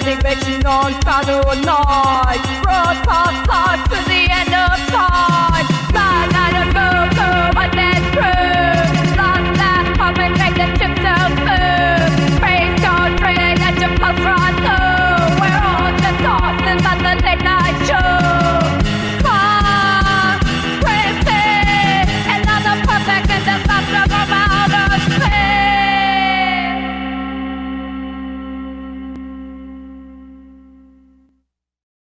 music makes you non-final night. Broadcast live